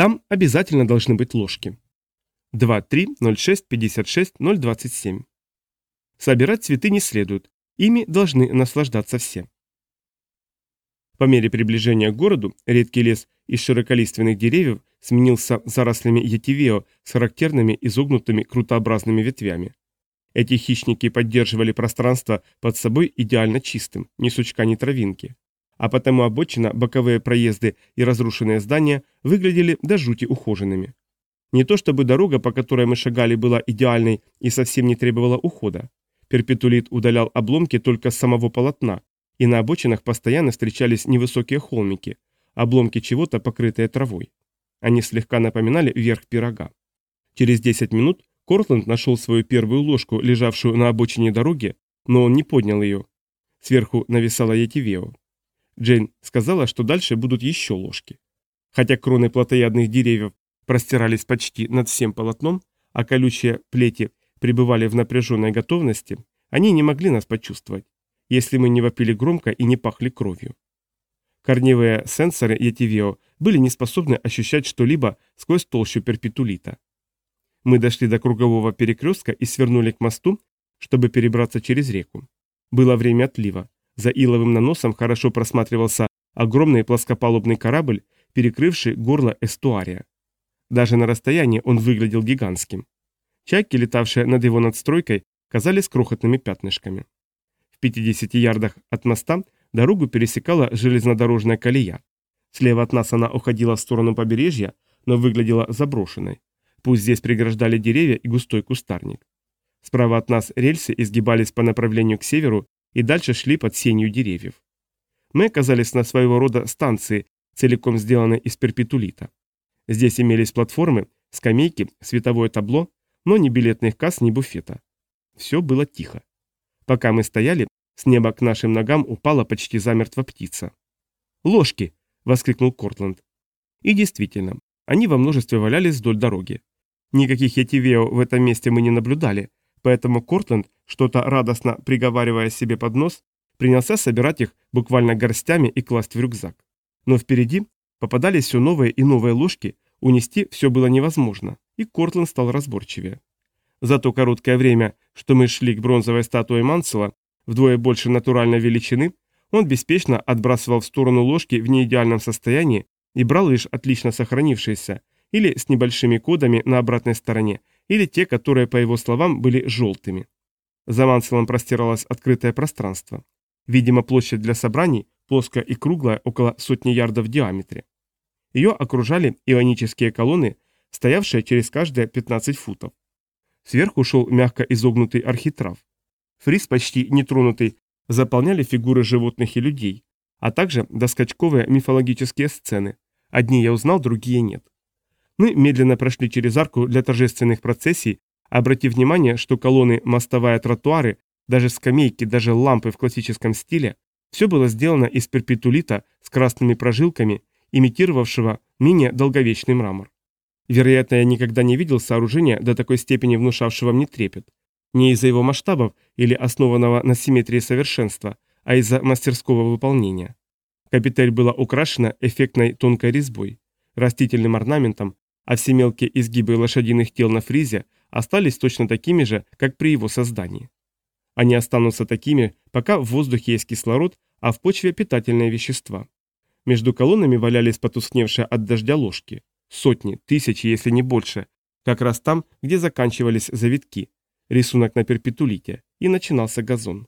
Там обязательно должны быть ложки. 2, 3, 0, 6, 56, 0, 27. Собирать цветы не следует, ими должны наслаждаться все. По мере приближения к городу редкий лес из широколиственных деревьев сменился зарослями ятивео с характерными изогнутыми крутообразными ветвями. Эти хищники поддерживали пространство под собой идеально чистым, ни сучка, ни травинки. А потому обочина, боковые проезды и разрушенные здания выглядели до жути ухоженными. Не то чтобы дорога, по которой мы шагали, была идеальной и совсем не требовала ухода. Перпетулит удалял обломки только с самого полотна, и на обочинах постоянно встречались невысокие холмики, обломки чего-то, покрытые травой. Они слегка напоминали верх пирога. Через 10 минут Кортленд нашел свою первую ложку, лежавшую на обочине дороги, но он не поднял ее. Сверху нависала Ятивео. Джейн сказала, что дальше будут еще ложки. Хотя кроны плотоядных деревьев простирались почти над всем полотном, а колючие плети пребывали в напряженной готовности, они не могли нас почувствовать, если мы не вопили громко и не пахли кровью. Корневые сенсоры Ятивео были не способны ощущать что-либо сквозь толщу перпетулита. Мы дошли до кругового перекрестка и свернули к мосту, чтобы перебраться через реку. Было время отлива. За иловым наносом хорошо просматривался огромный плоскопалубный корабль, перекрывший горло эстуария. Даже на расстоянии он выглядел гигантским. Чайки, летавшие над его надстройкой, казались крохотными пятнышками. В 50 ярдах от моста дорогу пересекала железнодорожная колея. Слева от нас она уходила в сторону побережья, но выглядела заброшенной. Пусть здесь преграждали деревья и густой кустарник. Справа от нас рельсы изгибались по направлению к северу и дальше шли под сенью деревьев. Мы оказались на своего рода станции, целиком сделанной из перпетулита. Здесь имелись платформы, скамейки, световое табло, но ни билетных касс, ни буфета. Все было тихо. Пока мы стояли, с неба к нашим ногам упала почти замертво птица. «Ложки!» — воскликнул Кортланд. И действительно, они во множестве валялись вдоль дороги. Никаких ятивео в этом месте мы не наблюдали, поэтому Кортленд, что-то радостно приговаривая себе под нос, принялся собирать их буквально горстями и класть в рюкзак. Но впереди попадались все новые и новые ложки, унести все было невозможно, и Кортленд стал разборчивее. За то короткое время, что мы шли к бронзовой статуе Мансела, вдвое больше натуральной величины, он беспечно отбрасывал в сторону ложки в неидеальном состоянии и брал лишь отлично сохранившиеся, или с небольшими кодами на обратной стороне, или те, которые, по его словам, были желтыми. За Манселом простиралось открытое пространство. Видимо, площадь для собраний, плоская и круглая, около сотни ярдов в диаметре. Ее окружали ионические колонны, стоявшие через каждые 15 футов. Сверху шел мягко изогнутый архитрав. Фриз, почти нетронутый, заполняли фигуры животных и людей, а также доскачковые мифологические сцены. Одни я узнал, другие нет. Мы медленно прошли через арку для торжественных процессий, обратив внимание, что колонны, мостовая тротуары, даже скамейки, даже лампы в классическом стиле, все было сделано из перпетулита с красными прожилками, имитировавшего менее долговечный мрамор. Вероятно, я никогда не видел сооружения до такой степени внушавшего мне трепет. Не из-за его масштабов или основанного на симметрии совершенства, а из-за мастерского выполнения. Капитель была украшена эффектной тонкой резьбой, растительным орнаментом, а все мелкие изгибы лошадиных тел на фризе остались точно такими же, как при его создании. Они останутся такими, пока в воздухе есть кислород, а в почве питательные вещества. Между колоннами валялись потускневшие от дождя ложки. Сотни, тысячи, если не больше. Как раз там, где заканчивались завитки. Рисунок на перпетулите. И начинался газон.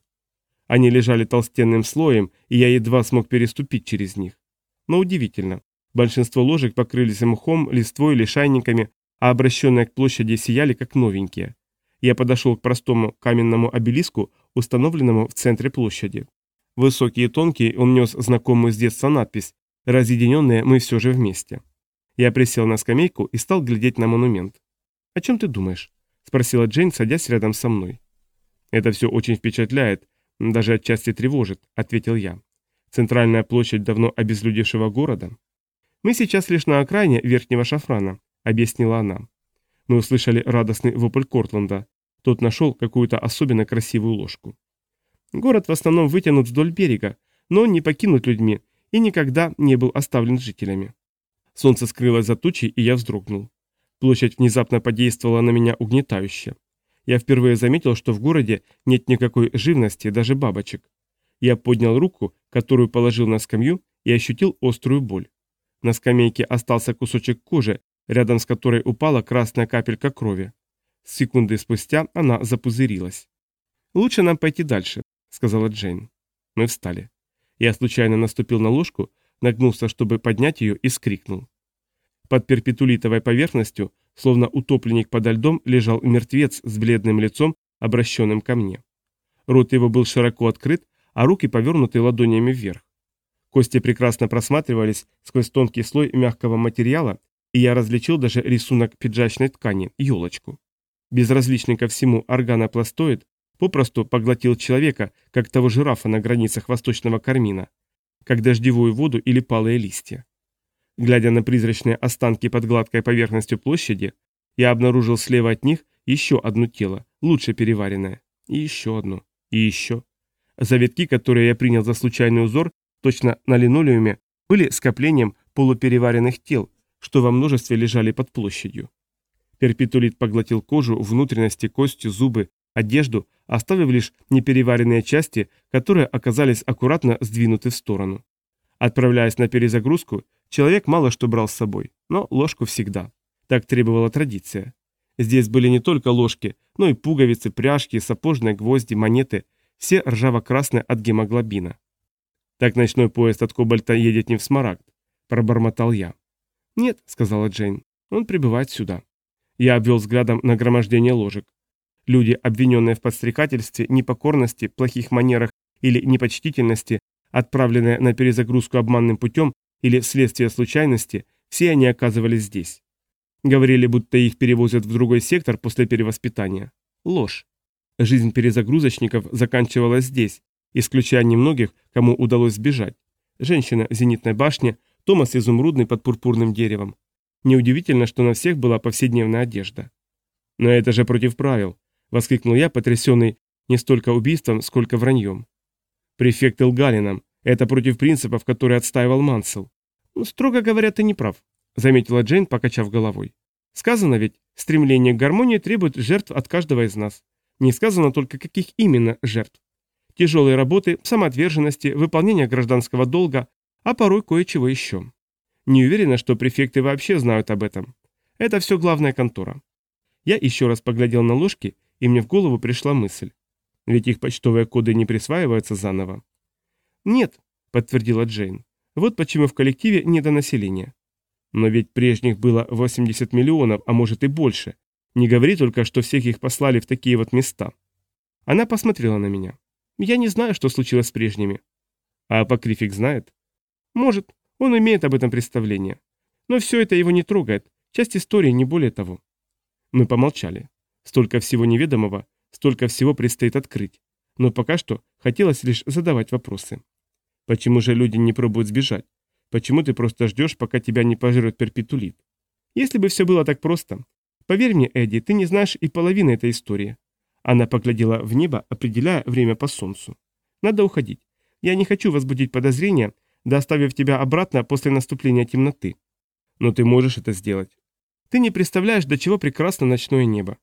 Они лежали толстенным слоем, и я едва смог переступить через них. Но удивительно. Большинство ложек покрылись мхом, листвой или шайниками, а обращенные к площади сияли как новенькие. Я подошел к простому каменному обелиску, установленному в центре площади. Высокий и тонкий, он нес знакомую с детства надпись «Разъединенные мы все же вместе». Я присел на скамейку и стал глядеть на монумент. «О чем ты думаешь?» – спросила Джейн, садясь рядом со мной. «Это все очень впечатляет, даже отчасти тревожит», – ответил я. «Центральная площадь давно обезлюдевшего города». «Мы сейчас лишь на окраине Верхнего Шафрана», — объяснила она. Мы услышали радостный вопль Кортленда. Тот нашел какую-то особенно красивую ложку. Город в основном вытянут вдоль берега, но не покинут людьми и никогда не был оставлен жителями. Солнце скрылось за тучей, и я вздрогнул. Площадь внезапно подействовала на меня угнетающе. Я впервые заметил, что в городе нет никакой живности, даже бабочек. Я поднял руку, которую положил на скамью, и ощутил острую боль. На скамейке остался кусочек кожи, рядом с которой упала красная капелька крови. Секунды спустя она запузырилась. «Лучше нам пойти дальше», — сказала Джейн. Мы встали. Я случайно наступил на ложку, нагнулся, чтобы поднять ее, и скрикнул. Под перпетулитовой поверхностью, словно утопленник подо льдом, лежал мертвец с бледным лицом, обращенным ко мне. Рот его был широко открыт, а руки повернуты ладонями вверх. Кости прекрасно просматривались сквозь тонкий слой мягкого материала, и я различил даже рисунок пиджачной ткани, елочку. Безразличный ко всему органопластоид попросту поглотил человека, как того жирафа на границах восточного кармина, как дождевую воду или палые листья. Глядя на призрачные останки под гладкой поверхностью площади, я обнаружил слева от них еще одно тело, лучше переваренное, и еще одно, и еще. Завитки, которые я принял за случайный узор, точно на линолеуме, были скоплением полупереваренных тел, что во множестве лежали под площадью. Перпетулит поглотил кожу, внутренности, кости, зубы, одежду, оставив лишь непереваренные части, которые оказались аккуратно сдвинуты в сторону. Отправляясь на перезагрузку, человек мало что брал с собой, но ложку всегда. Так требовала традиция. Здесь были не только ложки, но и пуговицы, пряжки, сапожные гвозди, монеты, все ржаво-красные от гемоглобина. Так ночной поезд от Кобальта едет не в Смарагд, пробормотал я. Нет, сказала Джейн, он прибывает сюда. Я обвел взглядом нагромождение ложек. Люди, обвиненные в подстрекательстве, непокорности, плохих манерах или непочтительности, отправленные на перезагрузку обманным путем или вследствие случайности, все они оказывались здесь. Говорили, будто их перевозят в другой сектор после перевоспитания. Ложь. Жизнь перезагрузочников заканчивалась здесь, исключая немногих, кому удалось сбежать. Женщина в зенитной башне, Томас изумрудный под пурпурным деревом. Неудивительно, что на всех была повседневная одежда. Но это же против правил, воскликнул я, потрясенный не столько убийством, сколько враньем. Префект лгали нам. Это против принципов, которые отстаивал Мансел. Ну, строго говоря, ты не прав, заметила Джейн, покачав головой. Сказано ведь, стремление к гармонии требует жертв от каждого из нас. Не сказано только, каких именно жертв. Тяжелые работы, самоотверженности, выполнение гражданского долга, а порой кое-чего еще. Не уверена, что префекты вообще знают об этом. Это все главная контора. Я еще раз поглядел на ложки и мне в голову пришла мысль. Ведь их почтовые коды не присваиваются заново. «Нет», — подтвердила Джейн. «Вот почему в коллективе недонаселение. Но ведь прежних было 80 миллионов, а может и больше. Не говори только, что всех их послали в такие вот места». Она посмотрела на меня. «Я не знаю, что случилось с прежними». «А Апокрифик знает?» «Может, он имеет об этом представление. Но все это его не трогает. Часть истории, не более того». Мы помолчали. Столько всего неведомого, столько всего предстоит открыть. Но пока что хотелось лишь задавать вопросы. Почему же люди не пробуют сбежать? Почему ты просто ждешь, пока тебя не пожрет перпетулит? Если бы все было так просто. Поверь мне, Эдди, ты не знаешь и половины этой истории. Она поглядела в небо, определяя время по солнцу. Надо уходить. Я не хочу возбудить подозрения, доставив тебя обратно после наступления темноты. Но ты можешь это сделать. Ты не представляешь, до чего прекрасно ночное небо.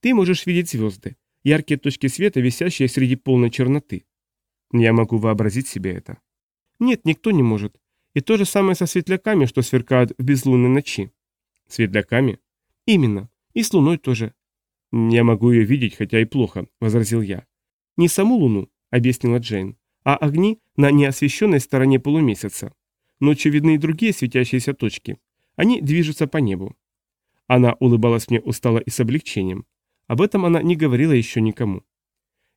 Ты можешь видеть звезды, яркие точки света, висящие среди полной черноты. Я могу вообразить себе это. Нет, никто не может. И то же самое со светляками, что сверкают в безлунной ночи. Светляками? Именно. И с луной тоже. Я могу ее видеть, хотя и плохо, возразил я. Не саму луну, объяснила Джейн, а огни на неосвещенной стороне полумесяца. Ночью видны и другие светящиеся точки. Они движутся по небу. Она улыбалась мне устало и с облегчением. Об этом она не говорила еще никому.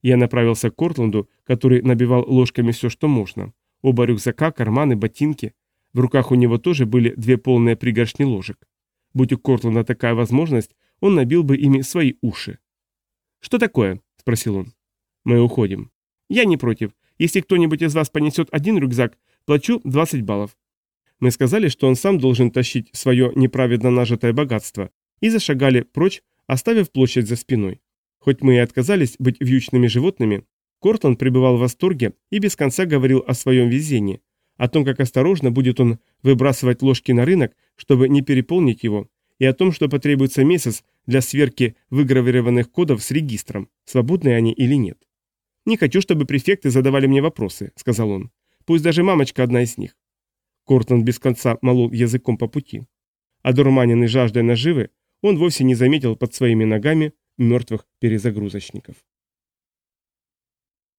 Я направился к Кортланду, который набивал ложками все, что можно. Оба рюкзака, карманы, ботинки. В руках у него тоже были две полные пригоршни ложек. Будь у Кортланда такая возможность, он набил бы ими свои уши. «Что такое?» – спросил он. «Мы уходим». «Я не против. Если кто-нибудь из вас понесет один рюкзак, плачу 20 баллов». Мы сказали, что он сам должен тащить свое неправедно нажитое богатство, и зашагали прочь оставив площадь за спиной. Хоть мы и отказались быть вьючными животными, Кортланд пребывал в восторге и без конца говорил о своем везении, о том, как осторожно будет он выбрасывать ложки на рынок, чтобы не переполнить его, и о том, что потребуется месяц для сверки выгравированных кодов с регистром, свободны они или нет. «Не хочу, чтобы префекты задавали мне вопросы», — сказал он. «Пусть даже мамочка одна из них». Кортон без конца молол языком по пути. Одурманенный жаждой наживы, он вовсе не заметил под своими ногами мертвых перезагрузочников.